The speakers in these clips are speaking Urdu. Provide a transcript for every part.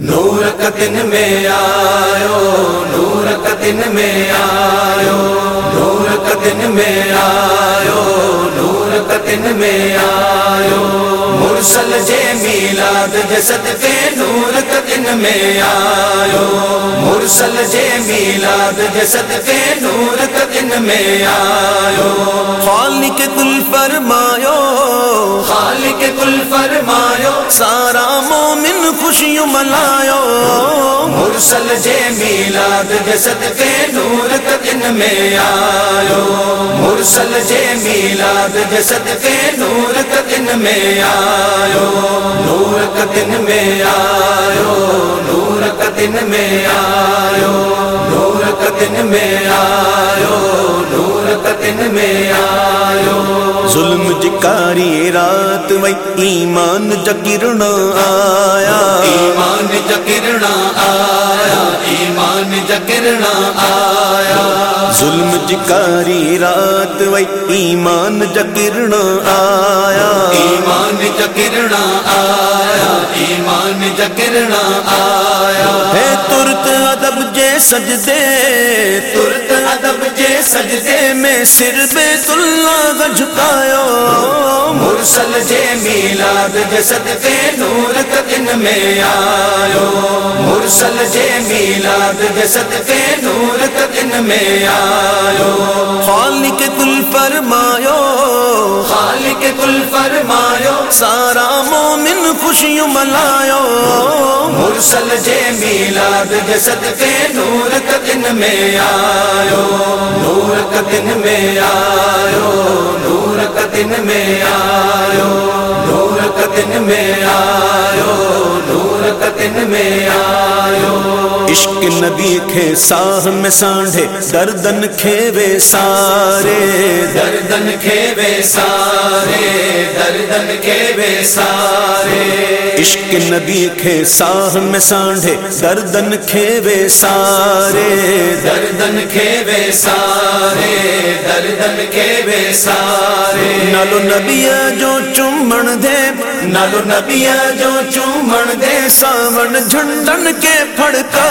نور کتن میں آیو نور کتن میں آیو نور کتن میں آیو نور کتن میں آیو۔ مرسل جے میلاد جسد کے نور کتن میں آیو۔ مرسل جے میلاد جسد کے نور کتن میں آیو۔ خالق کل فرمایو۔ خالق کل فرمایو۔ سارا خوشیوں ملایو مرسل جے میلاد جسد کے نور کتن میں آیو۔ مرسل جے میلاد جسد کے نور کتن میں آیو۔ نور کتن میں آیو۔ نور کتن میں آیو۔ نور کتن میں آیو۔ نور کتن میں آیو۔ ظلم جکاری رات وئی ایمان جکرنا آیا۔ ایمان جکرنا آیا ایمان جکرنا آیا۔ ظلم جکاری رات وئی ایمان جکرنا آیا۔ ایمان جکرنا آیا ایمان جکرنا آیا۔ ہے ترت ادب جے سجدے ترت ادب جے سجدے میں سر بیت اللہ کا جھکایو مرسل جے میلاد جسد کے نور کتن میں آیو۔ مرسل جے میلاد جسد کے نور کتن میں آیو۔ خالق کل فرمایو۔ خالق کل فرمایو۔ سارا مومن خوشیوں ملایو مرسل جے میلاد جسد صدقے نور کتن میں آیو، نور کتن میں آیو، نور کتن میں آیو، نور کتن میں آیو، نور کتن میں آیو۔ عشق نبی کے ساہ میں سانڈے گردن کھیوے سارے۔ دردن کھیوے سارے دردن کھیوے سارے۔ عشق نبی کے ساہ میں سانڈے گردن کھیوے سارے۔ دردن کھیوے سارے دردن کھیوے سارے۔ نالو نبی جو چومن دے نالو نبی جو چومن دے ساون جھنڈن کے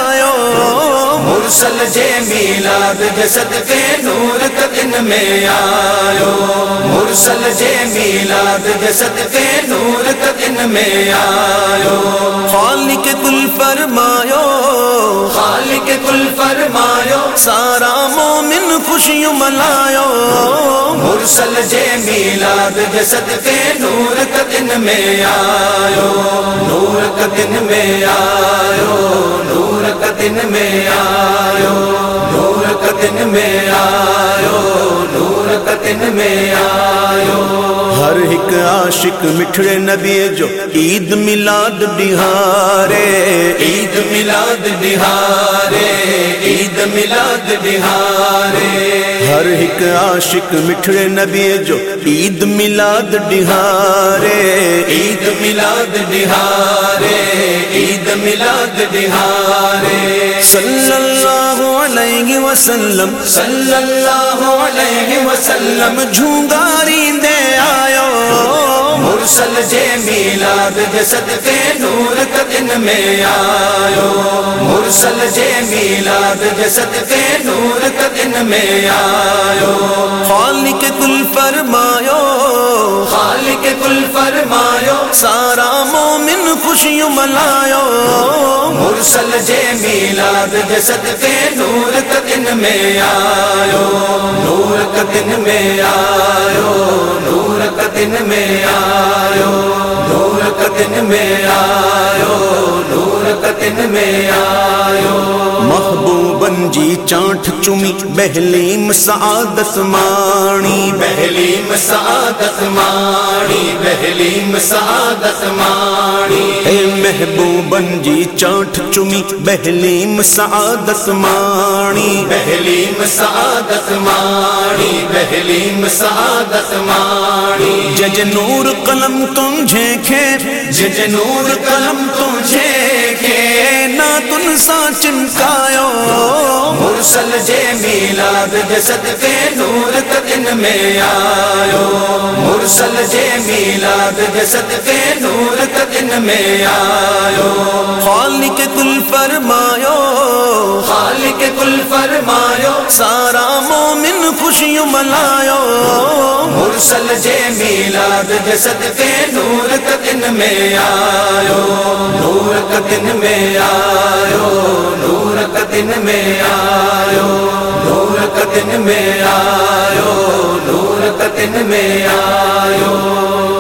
پھڑکایو مرسل جے میلاد جسد کے نور کتن میں آیو. مرسل جے میلاد جسد کے نور کتن میں آیو. خالق کل فرمایو. خالق کل فرمایو. سارا مومن خوشیوں ملایو مرسل جے میلاد جسد کے نور کتن میں آیو. نور کتن میں آیو. کتن میں آیو نور کتن میں آیو نور کتن میں آیو۔ ہر ایک عاشق مٹھڑے نبی جو عید میلاد بہارے عید میلاد بہارے عید میلاد بہارے ہر ایک عاشق مٹھڑے نبی جو عید میلاد بہارے عید میلاد بہارے عید میلاد بہارے صلی اللہ علیہ وسلم صلی اللہ علیہ وسلم جھونگاری دے آیو۔ مرسل جے میلاد جسد کے نور کتن میں آیو۔ مرسل جے میلاد جسد کے نور کتن میں آیو۔ خالق کل فرمایو۔ خالق کل فرمایو۔ سارا مومن خوشیوں ملایو مرسل جے میلاد جسد کے نور کتن میں آیو۔ نور کتن میں آیو۔ نور کتن میں آیو نور کتن میں آیو نور کتن میں آیو۔ جی چانٹ چمی بہلیم سعادت مانی بہلیم سعادت ماڑی بہلیم سعادت ماڑی اے محبوبن جی چانٹ چمی بہلیم سعادت مانی بہلیم سعادت ماڑی بہلیم سعادت ماڑی جج نور قلم تم جھینکے جج نور قلم تجھے کے نہ تن سا چمکایو کوسل جے میلاد دے صدقے نور تدن میں آیو۔ مرسل جے میلاد دے صدقے نور تدن میں آیو۔ خالق کل فرمایو۔ خالق کل فرمایو۔ سارا مومن خوشی ملایو مرسل جے میلاد دے صدقے نور تدن میں آیو۔ نور تدن میں آیو۔ کتن میں آیو نور کتن میں آیو نور کتن میں آیو۔